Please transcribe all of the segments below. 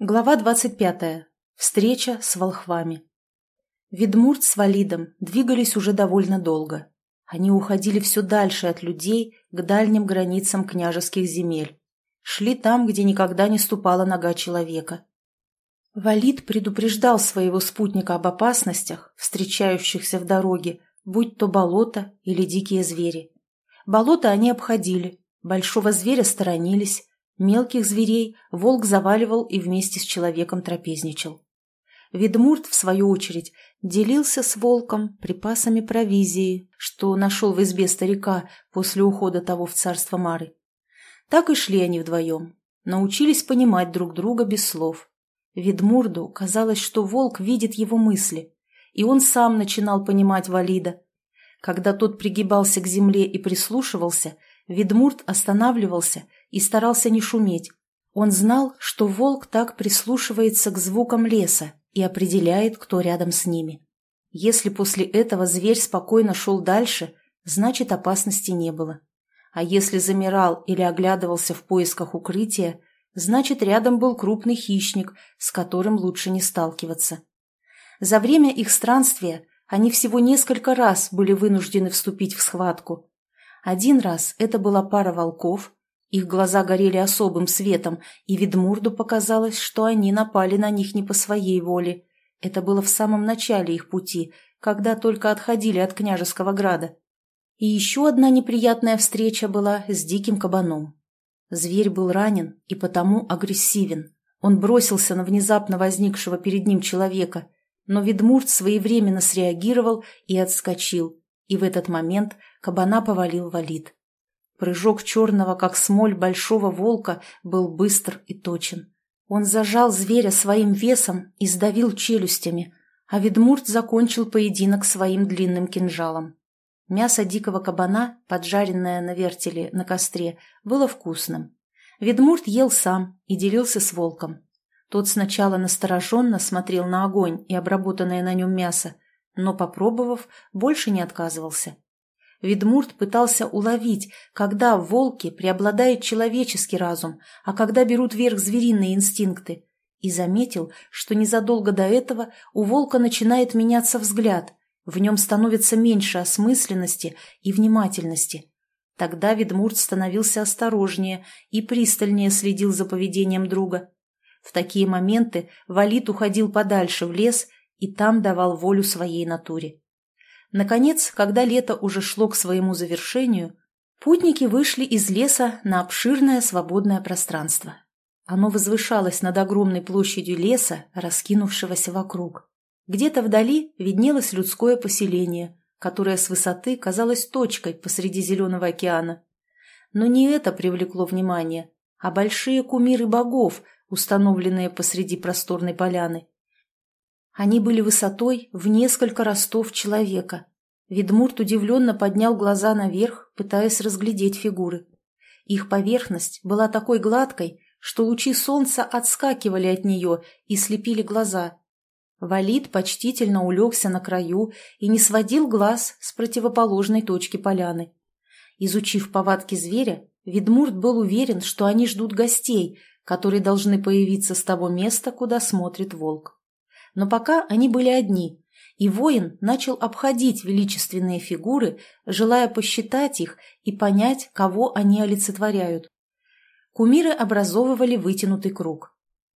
Глава 25. Встреча с волхвами. Ведмурт с Валидом двигались уже довольно долго. Они уходили все дальше от людей к дальним границам княжеских земель. Шли там, где никогда не ступала нога человека. Валид предупреждал своего спутника об опасностях, встречающихся в дороге, будь то болото или дикие звери. Болото они обходили, большого зверя сторонились, Мелких зверей волк заваливал и вместе с человеком трапезничал. Ведмурт, в свою очередь, делился с волком припасами провизии, что нашел в избе старика после ухода того в царство Мары. Так и шли они вдвоем, научились понимать друг друга без слов. Ведмурду казалось, что волк видит его мысли, и он сам начинал понимать Валида. Когда тот пригибался к земле и прислушивался, Ведмурт останавливался и старался не шуметь. Он знал, что волк так прислушивается к звукам леса и определяет, кто рядом с ними. Если после этого зверь спокойно шел дальше, значит опасности не было. А если замирал или оглядывался в поисках укрытия, значит рядом был крупный хищник, с которым лучше не сталкиваться. За время их странствия они всего несколько раз были вынуждены вступить в схватку. Один раз это была пара волков, их глаза горели особым светом, и Ведмурду показалось, что они напали на них не по своей воле. Это было в самом начале их пути, когда только отходили от княжеского града. И еще одна неприятная встреча была с диким кабаном. Зверь был ранен и потому агрессивен. Он бросился на внезапно возникшего перед ним человека, но Ведмурт своевременно среагировал и отскочил, и в этот момент кабана повалил валид. Прыжок черного, как смоль большого волка, был быстр и точен. Он зажал зверя своим весом и сдавил челюстями, а Ведмурт закончил поединок своим длинным кинжалом. Мясо дикого кабана, поджаренное на вертеле на костре, было вкусным. Ведмурт ел сам и делился с волком. Тот сначала настороженно смотрел на огонь и обработанное на нем мясо, но, попробовав, больше не отказывался. Ведмурт пытался уловить, когда в волке преобладает человеческий разум, а когда берут верх звериные инстинкты, и заметил, что незадолго до этого у волка начинает меняться взгляд, в нем становится меньше осмысленности и внимательности. Тогда Ведмурт становился осторожнее и пристальнее следил за поведением друга. В такие моменты Валит уходил подальше в лес и там давал волю своей натуре. Наконец, когда лето уже шло к своему завершению, путники вышли из леса на обширное свободное пространство. Оно возвышалось над огромной площадью леса, раскинувшегося вокруг. Где-то вдали виднелось людское поселение, которое с высоты казалось точкой посреди зеленого океана. Но не это привлекло внимание, а большие кумиры богов, установленные посреди просторной поляны. Они были высотой в несколько ростов человека. Ведмурт удивленно поднял глаза наверх, пытаясь разглядеть фигуры. Их поверхность была такой гладкой, что лучи солнца отскакивали от нее и слепили глаза. Валид почтительно улегся на краю и не сводил глаз с противоположной точки поляны. Изучив повадки зверя, Ведмурт был уверен, что они ждут гостей, которые должны появиться с того места, куда смотрит волк. Но пока они были одни, и воин начал обходить величественные фигуры, желая посчитать их и понять, кого они олицетворяют. Кумиры образовывали вытянутый круг.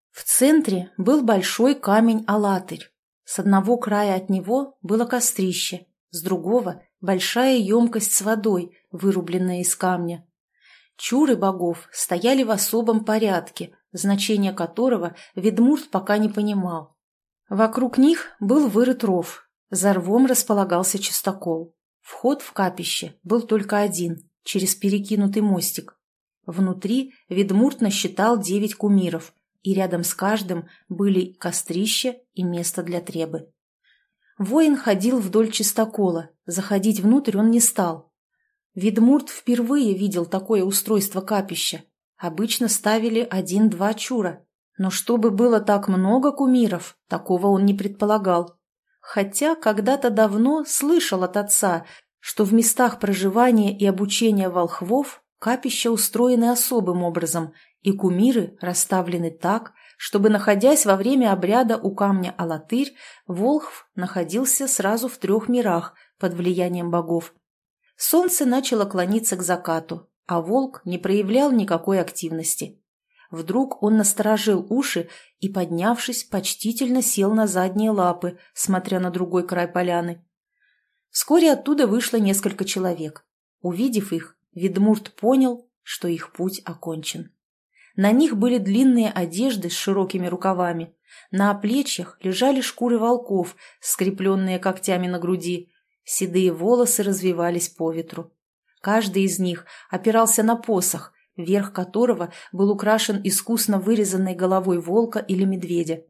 В центре был большой камень-алатырь. С одного края от него было кострище, с другого – большая емкость с водой, вырубленная из камня. Чуры богов стояли в особом порядке, значение которого Ведмурт пока не понимал. Вокруг них был вырыт ров, за рвом располагался чистокол. Вход в капище был только один, через перекинутый мостик. Внутри Ведмурт насчитал девять кумиров, и рядом с каждым были кострище и место для требы. Воин ходил вдоль чистокола, заходить внутрь он не стал. Ведмурт впервые видел такое устройство капища. Обычно ставили один-два чура, но чтобы было так много кумиров, такого он не предполагал. Хотя когда-то давно слышал от отца, что в местах проживания и обучения волхвов капища устроены особым образом и кумиры расставлены так, чтобы, находясь во время обряда у камня Алатырь, Волхв находился сразу в трех мирах под влиянием богов. Солнце начало клониться к закату, а волк не проявлял никакой активности. Вдруг он насторожил уши и, поднявшись, почтительно сел на задние лапы, смотря на другой край поляны. Вскоре оттуда вышло несколько человек. Увидев их, Ведмурт понял, что их путь окончен. На них были длинные одежды с широкими рукавами. На плечьях лежали шкуры волков, скрепленные когтями на груди. Седые волосы развивались по ветру. Каждый из них опирался на посох, верх которого был украшен искусно вырезанной головой волка или медведя.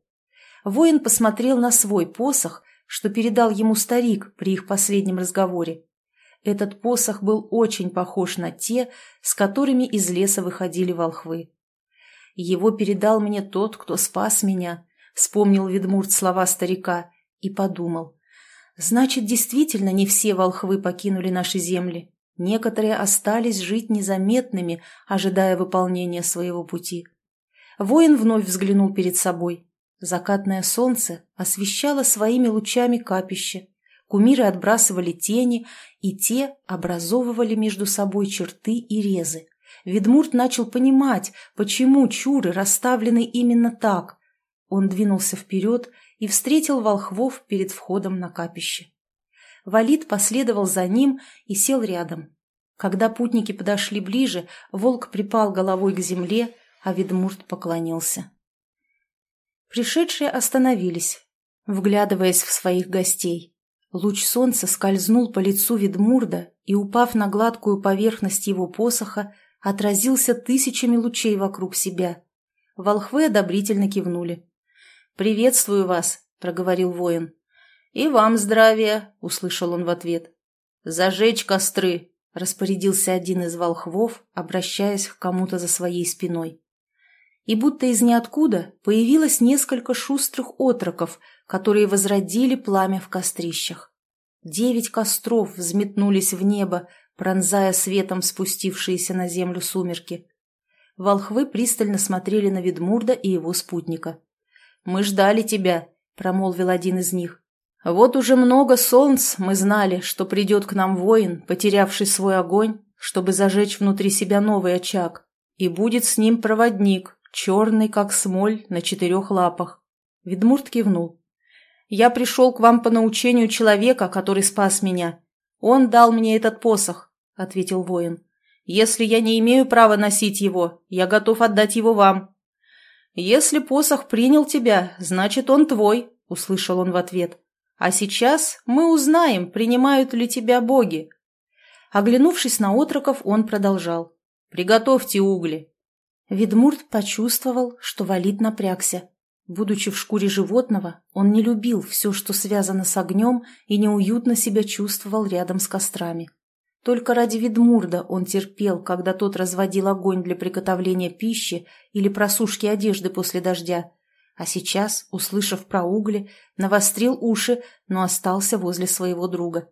Воин посмотрел на свой посох, что передал ему старик при их последнем разговоре. Этот посох был очень похож на те, с которыми из леса выходили волхвы. Его передал мне тот, кто спас меня, вспомнил Ведмурт слова старика и подумал. Значит, действительно не все волхвы покинули наши земли. Некоторые остались жить незаметными, ожидая выполнения своего пути. Воин вновь взглянул перед собой. Закатное солнце освещало своими лучами капище. Кумиры отбрасывали тени, и те образовывали между собой черты и резы. Ведмурт начал понимать, почему чуры расставлены именно так. Он двинулся вперед и встретил волхвов перед входом на капище. Валид последовал за ним и сел рядом. Когда путники подошли ближе, волк припал головой к земле, а Ведмурт поклонился. Пришедшие остановились, вглядываясь в своих гостей. Луч солнца скользнул по лицу Ведмурда и, упав на гладкую поверхность его посоха, отразился тысячами лучей вокруг себя. Волхвы одобрительно кивнули. «Приветствую вас», — проговорил воин. «И вам здравия», — услышал он в ответ. «Зажечь костры», — распорядился один из волхвов, обращаясь к кому-то за своей спиной. И будто из ниоткуда появилось несколько шустрых отроков, которые возродили пламя в кострищах. Девять костров взметнулись в небо, пронзая светом спустившиеся на землю сумерки. Волхвы пристально смотрели на Ведмурда и его спутника. «Мы ждали тебя», — промолвил один из них. Вот уже много солнц мы знали, что придет к нам воин, потерявший свой огонь, чтобы зажечь внутри себя новый очаг, и будет с ним проводник, черный, как смоль, на четырех лапах. Ведмурт кивнул. «Я пришел к вам по научению человека, который спас меня. Он дал мне этот посох», — ответил воин. «Если я не имею права носить его, я готов отдать его вам». «Если посох принял тебя, значит, он твой», — услышал он в ответ. А сейчас мы узнаем, принимают ли тебя боги. Оглянувшись на отроков, он продолжал. «Приготовьте угли». Ведмурт почувствовал, что валит напрягся. Будучи в шкуре животного, он не любил все, что связано с огнем, и неуютно себя чувствовал рядом с кострами. Только ради Ведмурда он терпел, когда тот разводил огонь для приготовления пищи или просушки одежды после дождя, а сейчас, услышав про угли, навострил уши, но остался возле своего друга.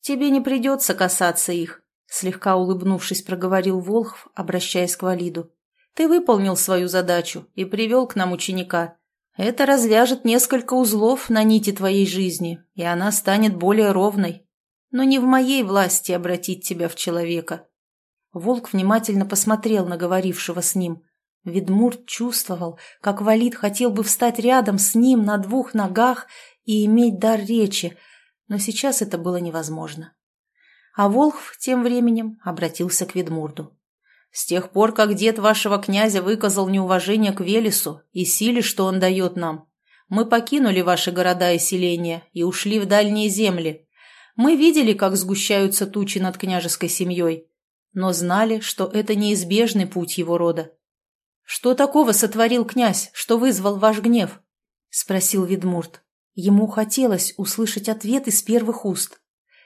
«Тебе не придется касаться их», — слегка улыбнувшись, проговорил Волхв, обращаясь к Валиду. «Ты выполнил свою задачу и привел к нам ученика. Это развяжет несколько узлов на нити твоей жизни, и она станет более ровной. Но не в моей власти обратить тебя в человека». Волк внимательно посмотрел на говорившего с ним — Ведмурт чувствовал, как Валид хотел бы встать рядом с ним на двух ногах и иметь дар речи, но сейчас это было невозможно. А Волхв тем временем обратился к Ведмурду. «С тех пор, как дед вашего князя выказал неуважение к Велесу и силе, что он дает нам, мы покинули ваши города и селения и ушли в дальние земли. Мы видели, как сгущаются тучи над княжеской семьей, но знали, что это неизбежный путь его рода. «Что такого сотворил князь, что вызвал ваш гнев?» — спросил Ведмурт. Ему хотелось услышать ответ из первых уст.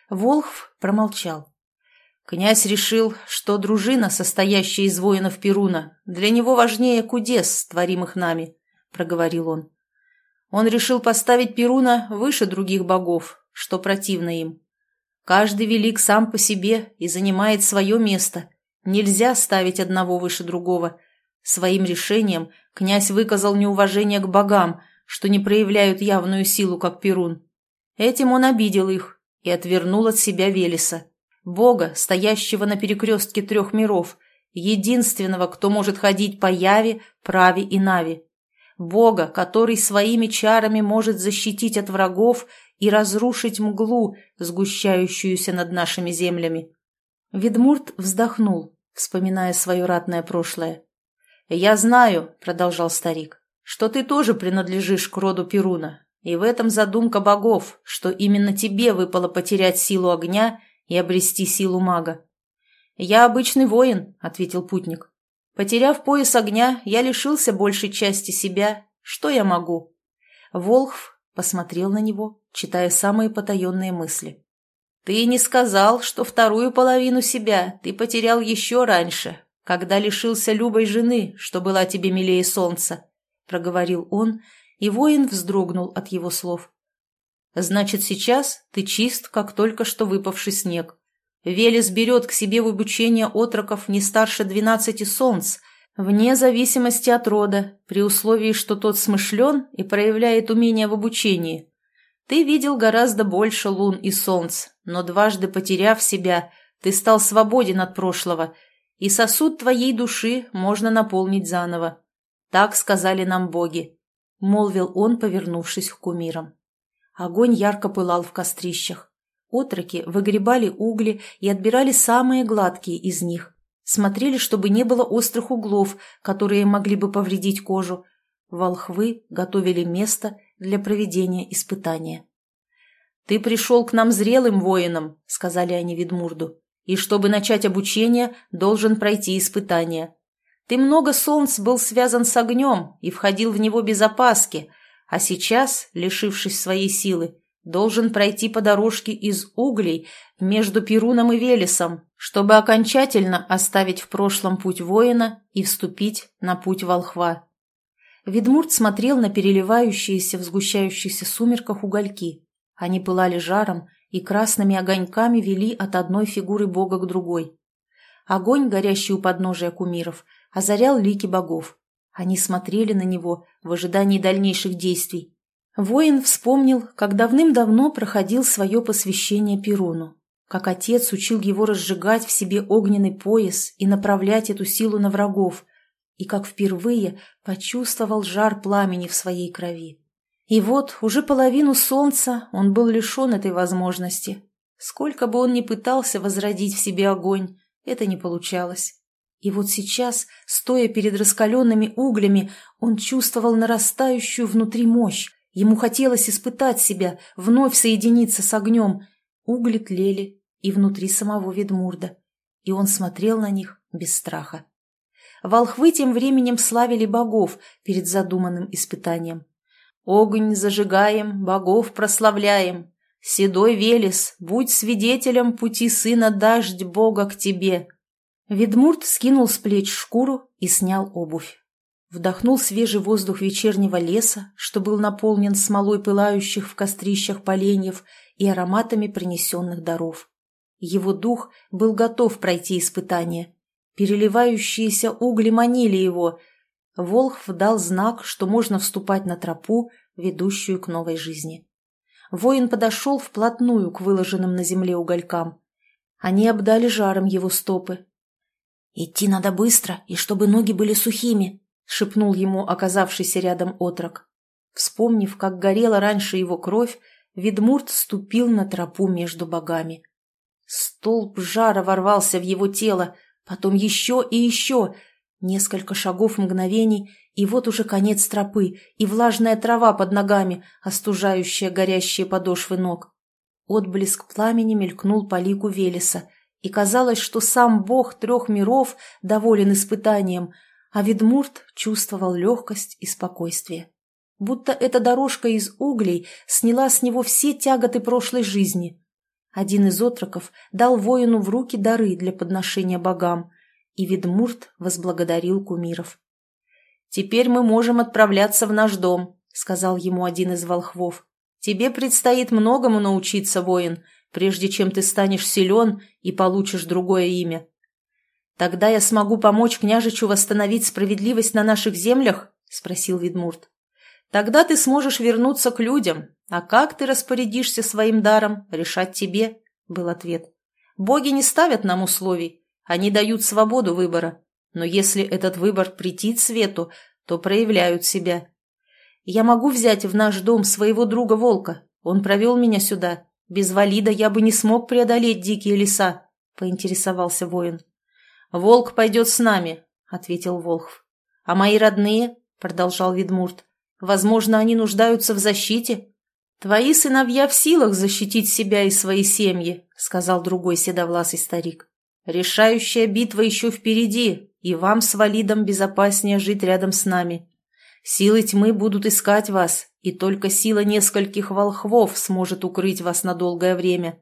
Волхв промолчал. Князь решил, что дружина, состоящая из воинов Перуна, для него важнее кудес, творимых нами, — проговорил он. Он решил поставить Перуна выше других богов, что противно им. Каждый велик сам по себе и занимает свое место. Нельзя ставить одного выше другого — Своим решением князь выказал неуважение к богам, что не проявляют явную силу, как Перун. Этим он обидел их и отвернул от себя Велеса, бога, стоящего на перекрестке трех миров, единственного, кто может ходить по Яве, Праве и Нави. Бога, который своими чарами может защитить от врагов и разрушить мглу, сгущающуюся над нашими землями. Ведмурт вздохнул, вспоминая свое ратное прошлое. «Я знаю», — продолжал старик, — «что ты тоже принадлежишь к роду Перуна, и в этом задумка богов, что именно тебе выпало потерять силу огня и обрести силу мага. «Я обычный воин», — ответил путник. «Потеряв пояс огня, я лишился большей части себя. Что я могу?» Волхв посмотрел на него, читая самые потаенные мысли. «Ты не сказал, что вторую половину себя ты потерял еще раньше, когда лишился любой жены, что была тебе милее солнца», — проговорил он, и воин вздрогнул от его слов. «Значит, сейчас ты чист, как только что выпавший снег. Велес берет к себе в обучение отроков не старше двенадцати солнц, вне зависимости от рода, при условии, что тот смышлен и проявляет умение в обучении. Ты видел гораздо больше лун и солнц, но дважды потеряв себя, ты стал свободен от прошлого, и сосуд твоей души можно наполнить заново. Так сказали нам боги», — молвил он, повернувшись к кумирам. Огонь ярко пылал в кострищах. Отроки выгребали угли и отбирали самые гладкие из них. Смотрели, чтобы не было острых углов, которые могли бы повредить кожу. Волхвы готовили место для проведения испытания. «Ты пришел к нам зрелым воином», — сказали они Ведмурду, «и чтобы начать обучение, должен пройти испытание. Ты много солнц был связан с огнем и входил в него без опаски, а сейчас, лишившись своей силы, должен пройти по дорожке из углей между Перуном и Велесом, чтобы окончательно оставить в прошлом путь воина и вступить на путь волхва. Ведмурт смотрел на переливающиеся в сгущающихся сумерках угольки. Они пылали жаром и красными огоньками вели от одной фигуры бога к другой. Огонь, горящий у подножия кумиров, озарял лики богов. Они смотрели на него в ожидании дальнейших действий, Воин вспомнил, как давным-давно проходил свое посвящение Перуну, как отец учил его разжигать в себе огненный пояс и направлять эту силу на врагов, и как впервые почувствовал жар пламени в своей крови. И вот уже половину солнца он был лишен этой возможности. Сколько бы он ни пытался возродить в себе огонь, это не получалось. И вот сейчас, стоя перед раскаленными углями, он чувствовал нарастающую внутри мощь, Ему хотелось испытать себя, вновь соединиться с огнем. Угли тлели и внутри самого Ведмурда, и он смотрел на них без страха. Волхвы тем временем славили богов перед задуманным испытанием. «Огонь зажигаем, богов прославляем. Седой Велес, будь свидетелем пути сына дождь бога к тебе». Ведмурт скинул с плеч шкуру и снял обувь вдохнул свежий воздух вечернего леса, что был наполнен смолой пылающих в кострищах поленьев и ароматами принесенных даров. Его дух был готов пройти испытание. Переливающиеся угли манили его. Волхв дал знак, что можно вступать на тропу, ведущую к новой жизни. Воин подошел вплотную к выложенным на земле уголькам. Они обдали жаром его стопы. «Идти надо быстро, и чтобы ноги были сухими», — шепнул ему оказавшийся рядом отрок. Вспомнив, как горела раньше его кровь, Ведмурт ступил на тропу между богами. Столб жара ворвался в его тело, потом еще и еще. Несколько шагов мгновений, и вот уже конец тропы, и влажная трава под ногами, остужающая горящие подошвы ног. Отблеск пламени мелькнул по лику Велеса, и казалось, что сам бог трех миров доволен испытанием — а Ведмурт чувствовал легкость и спокойствие. Будто эта дорожка из углей сняла с него все тяготы прошлой жизни. Один из отроков дал воину в руки дары для подношения богам, и Ведмурт возблагодарил кумиров. «Теперь мы можем отправляться в наш дом», — сказал ему один из волхвов. «Тебе предстоит многому научиться, воин, прежде чем ты станешь силен и получишь другое имя». Тогда я смогу помочь княжичу восстановить справедливость на наших землях? Спросил Ведмурт. Тогда ты сможешь вернуться к людям, а как ты распорядишься своим даром, решать тебе, был ответ. Боги не ставят нам условий, они дают свободу выбора. Но если этот выбор претит свету, то проявляют себя. Я могу взять в наш дом своего друга-волка. Он провел меня сюда. Без валида я бы не смог преодолеть дикие леса, — поинтересовался воин. «Волк пойдет с нами», — ответил Волхв. «А мои родные?» — продолжал Ведмурт. «Возможно, они нуждаются в защите?» «Твои сыновья в силах защитить себя и свои семьи», — сказал другой седовласый старик. «Решающая битва еще впереди, и вам с Валидом безопаснее жить рядом с нами. Силы тьмы будут искать вас, и только сила нескольких волхвов сможет укрыть вас на долгое время.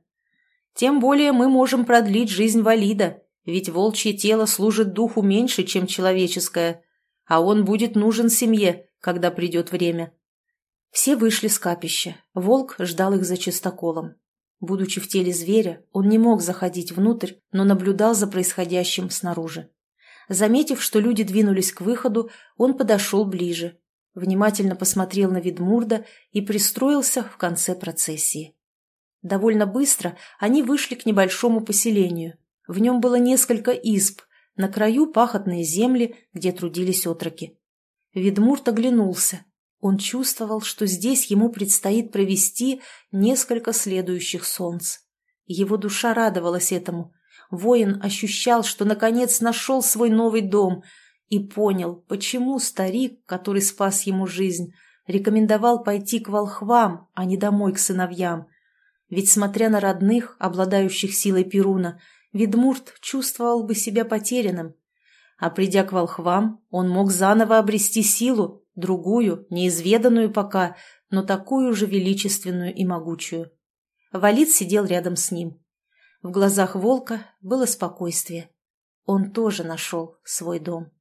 Тем более мы можем продлить жизнь Валида, ведь волчье тело служит духу меньше, чем человеческое, а он будет нужен семье, когда придет время». Все вышли с капища. Волк ждал их за чистоколом. Будучи в теле зверя, он не мог заходить внутрь, но наблюдал за происходящим снаружи. Заметив, что люди двинулись к выходу, он подошел ближе, внимательно посмотрел на Ведмурда и пристроился в конце процессии. Довольно быстро они вышли к небольшому поселению. В нем было несколько изб, на краю пахотные земли, где трудились отроки. Ведмурт оглянулся. Он чувствовал, что здесь ему предстоит провести несколько следующих солнц. Его душа радовалась этому. Воин ощущал, что наконец нашел свой новый дом и понял, почему старик, который спас ему жизнь, рекомендовал пойти к волхвам, а не домой к сыновьям. Ведь, смотря на родных, обладающих силой Перуна, Ведмурт чувствовал бы себя потерянным. А придя к волхвам, он мог заново обрести силу, другую, неизведанную пока, но такую же величественную и могучую. Валид сидел рядом с ним. В глазах волка было спокойствие. Он тоже нашел свой дом.